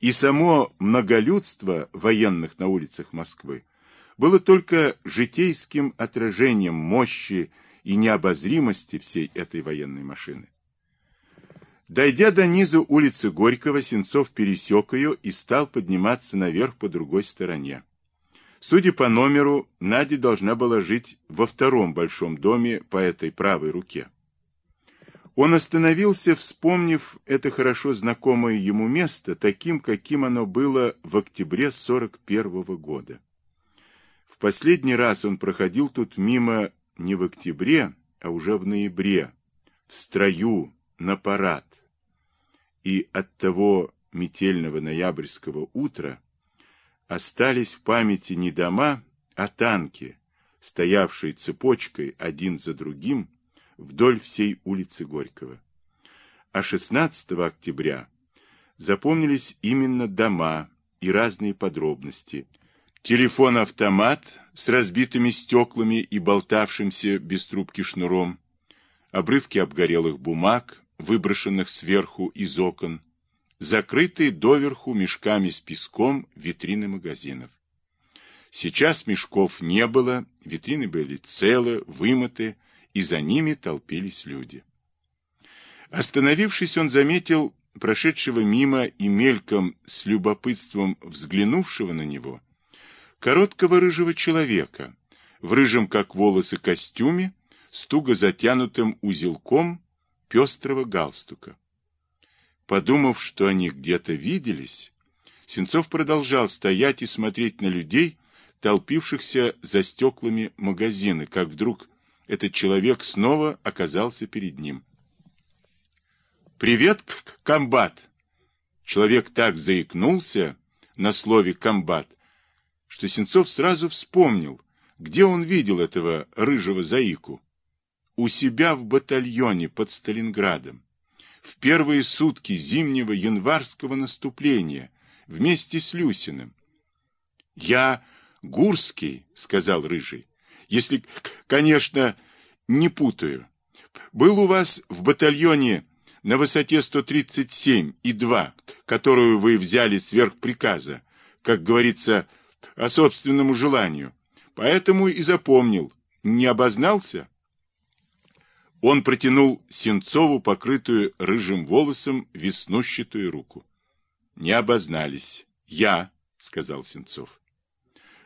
и само многолюдство военных на улицах Москвы было только житейским отражением мощи и необозримости всей этой военной машины. Дойдя до низу улицы Горького, Сенцов пересек ее и стал подниматься наверх по другой стороне. Судя по номеру, Надя должна была жить во втором большом доме по этой правой руке. Он остановился, вспомнив это хорошо знакомое ему место, таким, каким оно было в октябре 41 -го года. В последний раз он проходил тут мимо не в октябре, а уже в ноябре, в строю, на парад. И от того метельного ноябрьского утра остались в памяти не дома, а танки, стоявшие цепочкой один за другим вдоль всей улицы Горького. А 16 октября запомнились именно дома и разные подробности. Телефон-автомат с разбитыми стеклами и болтавшимся без трубки шнуром, обрывки обгорелых бумаг, выброшенных сверху из окон, закрытые доверху мешками с песком витрины магазинов. Сейчас мешков не было, витрины были целы, вымыты, и за ними толпились люди. Остановившись, он заметил прошедшего мимо и мельком с любопытством взглянувшего на него, короткого рыжего человека, в рыжем, как волосы, костюме, с туго затянутым узелком пестрого галстука. Подумав, что они где-то виделись, Сенцов продолжал стоять и смотреть на людей, толпившихся за стеклами магазина, как вдруг этот человек снова оказался перед ним. «Привет, комбат!» Человек так заикнулся на слове «комбат», что Сенцов сразу вспомнил, где он видел этого рыжего заику. У себя в батальоне под Сталинградом в первые сутки зимнего январского наступления вместе с Люсиным. «Я Гурский», — сказал Рыжий, — «если, конечно, не путаю. Был у вас в батальоне на высоте 137 и 2, которую вы взяли сверх приказа, как говорится, о собственному желанию. Поэтому и запомнил. Не обознался?» Он протянул Сенцову покрытую рыжим волосом веснущатую руку. Не обознались. Я, сказал Сенцов.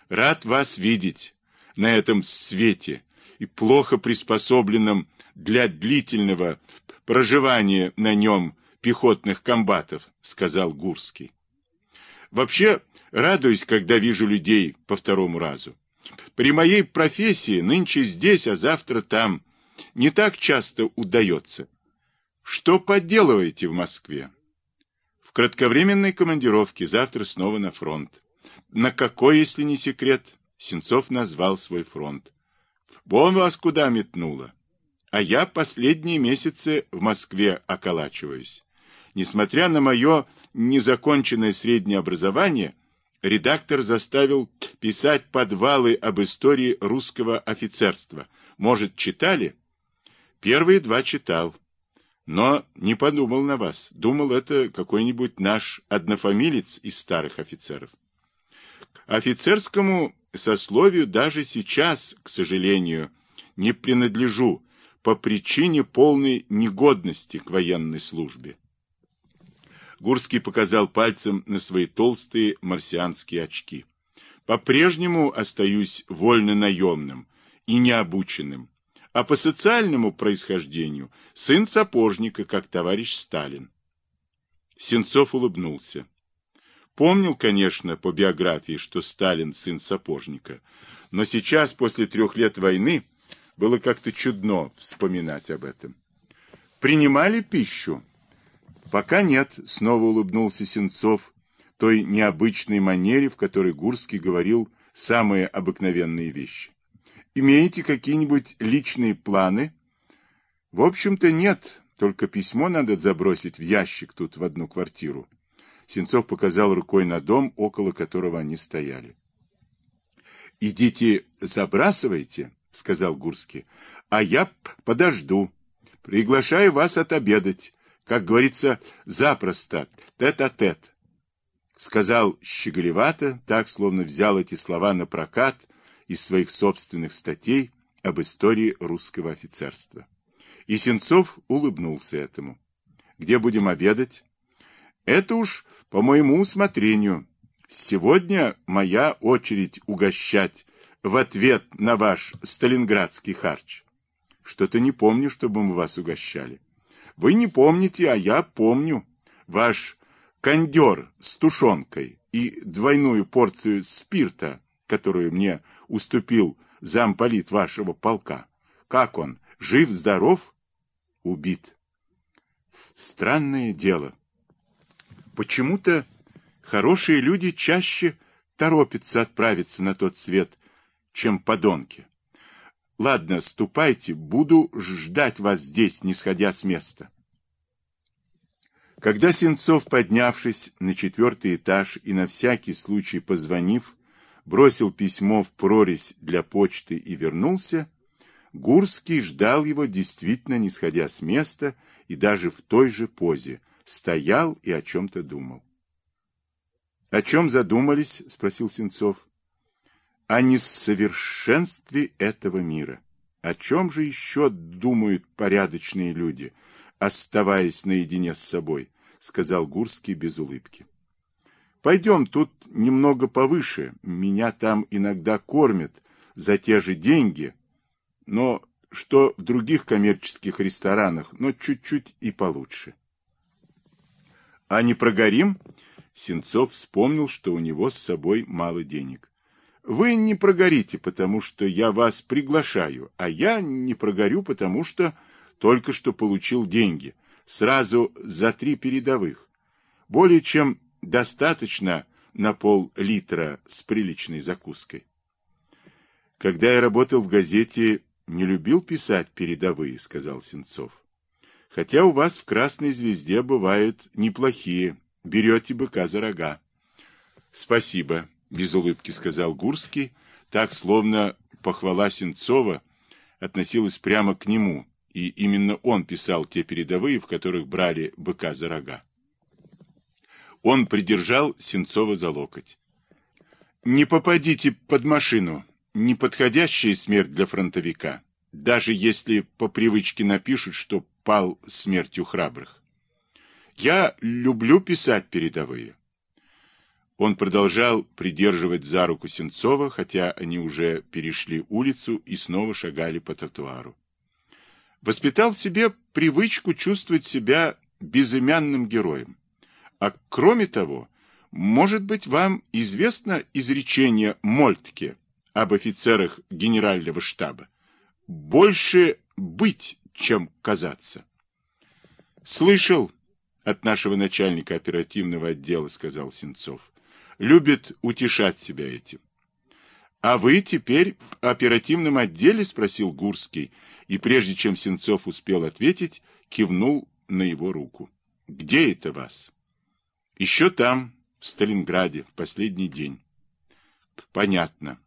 Рад вас видеть на этом свете и плохо приспособленном для длительного проживания на нем пехотных комбатов, сказал Гурский. Вообще, радуюсь, когда вижу людей по второму разу. При моей профессии нынче здесь, а завтра там – не так часто удается. Что подделываете в Москве? В кратковременной командировке, завтра снова на фронт. На какой, если не секрет, Сенцов назвал свой фронт. Вон вас куда метнуло. А я последние месяцы в Москве околачиваюсь. Несмотря на мое незаконченное среднее образование, редактор заставил писать подвалы об истории русского офицерства. Может, читали? Первые два читал, но не подумал на вас. Думал, это какой-нибудь наш однофамилец из старых офицеров. Офицерскому сословию даже сейчас, к сожалению, не принадлежу по причине полной негодности к военной службе. Гурский показал пальцем на свои толстые марсианские очки. По-прежнему остаюсь вольно наемным и необученным, а по социальному происхождению сын сапожника, как товарищ Сталин. Сенцов улыбнулся. Помнил, конечно, по биографии, что Сталин сын сапожника, но сейчас, после трех лет войны, было как-то чудно вспоминать об этом. Принимали пищу? Пока нет, снова улыбнулся Сенцов, той необычной манере, в которой Гурский говорил самые обыкновенные вещи. Имеете какие-нибудь личные планы? В общем-то нет, только письмо надо забросить в ящик тут в одну квартиру. Сенцов показал рукой на дом, около которого они стояли. «Идите забрасывайте», — сказал Гурский, — «а я подожду. Приглашаю вас отобедать, как говорится, запросто, тет-а-тет». -тет. Сказал щеголевато, так, словно взял эти слова на прокат из своих собственных статей об истории русского офицерства. И Сенцов улыбнулся этому. «Где будем обедать?» «Это уж по моему усмотрению. Сегодня моя очередь угощать в ответ на ваш сталинградский харч. Что-то не помню, чтобы мы вас угощали. Вы не помните, а я помню. Ваш кондер с тушенкой и двойную порцию спирта, которую мне уступил замполит вашего полка. Как он? Жив-здоров? Убит. Странное дело. Почему-то хорошие люди чаще торопятся отправиться на тот свет, чем подонки. Ладно, ступайте, буду ждать вас здесь, не сходя с места. Когда Сенцов, поднявшись на четвертый этаж и на всякий случай позвонив, бросил письмо в прорезь для почты и вернулся, Гурский ждал его, действительно не сходя с места и даже в той же позе, стоял и о чем-то думал. — О чем задумались? — спросил Сенцов. — О несовершенстве этого мира. О чем же еще думают порядочные люди, оставаясь наедине с собой, — сказал Гурский без улыбки. — Пойдем тут немного повыше. Меня там иногда кормят за те же деньги, но что в других коммерческих ресторанах, но чуть-чуть и получше. — А не прогорим? Сенцов вспомнил, что у него с собой мало денег. Вы не прогорите, потому что я вас приглашаю, а я не прогорю, потому что только что получил деньги, сразу за три передовых. Более чем достаточно на пол-литра с приличной закуской. Когда я работал в газете, не любил писать передовые, сказал Сенцов. Хотя у вас в Красной Звезде бывают неплохие. Берете быка за рога. Спасибо, без улыбки сказал Гурский, так словно похвала Сенцова относилась прямо к нему, и именно он писал те передовые, в которых брали быка за рога. Он придержал Сенцова за локоть. «Не попадите под машину. Неподходящая смерть для фронтовика, даже если по привычке напишут, что пал смертью храбрых. Я люблю писать передовые. Он продолжал придерживать за руку Сенцова, хотя они уже перешли улицу и снова шагали по тротуару. Воспитал себе привычку чувствовать себя безымянным героем. А кроме того, может быть, вам известно изречение Мольтке об офицерах генерального штаба? Больше быть, чем казаться. Слышал от нашего начальника оперативного отдела, сказал Сенцов. Любит утешать себя этим. А вы теперь в оперативном отделе? спросил Гурский, и прежде чем Сенцов успел ответить, кивнул на его руку. Где это вас? Еще там, в Сталинграде, в последний день. Понятно.